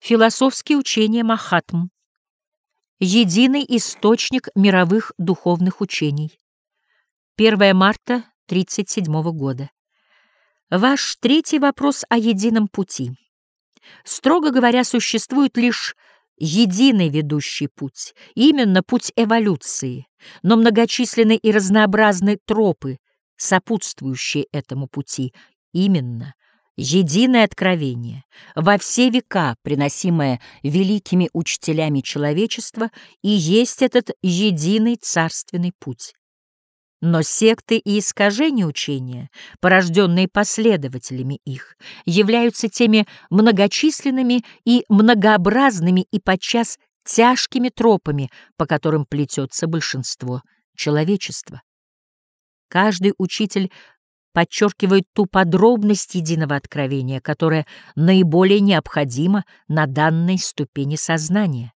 Философские учения Махатм. Единый источник мировых духовных учений. 1 марта 37 года. Ваш третий вопрос о едином пути. Строго говоря, существует лишь единый ведущий путь, именно путь эволюции, но многочисленны и разнообразны тропы, сопутствующие этому пути, именно единое откровение, во все века приносимое великими учителями человечества, и есть этот единый царственный путь. Но секты и искажения учения, порожденные последователями их, являются теми многочисленными и многообразными и подчас тяжкими тропами, по которым плетется большинство человечества. Каждый учитель подчеркивает ту подробность единого откровения, которая наиболее необходима на данной ступени сознания.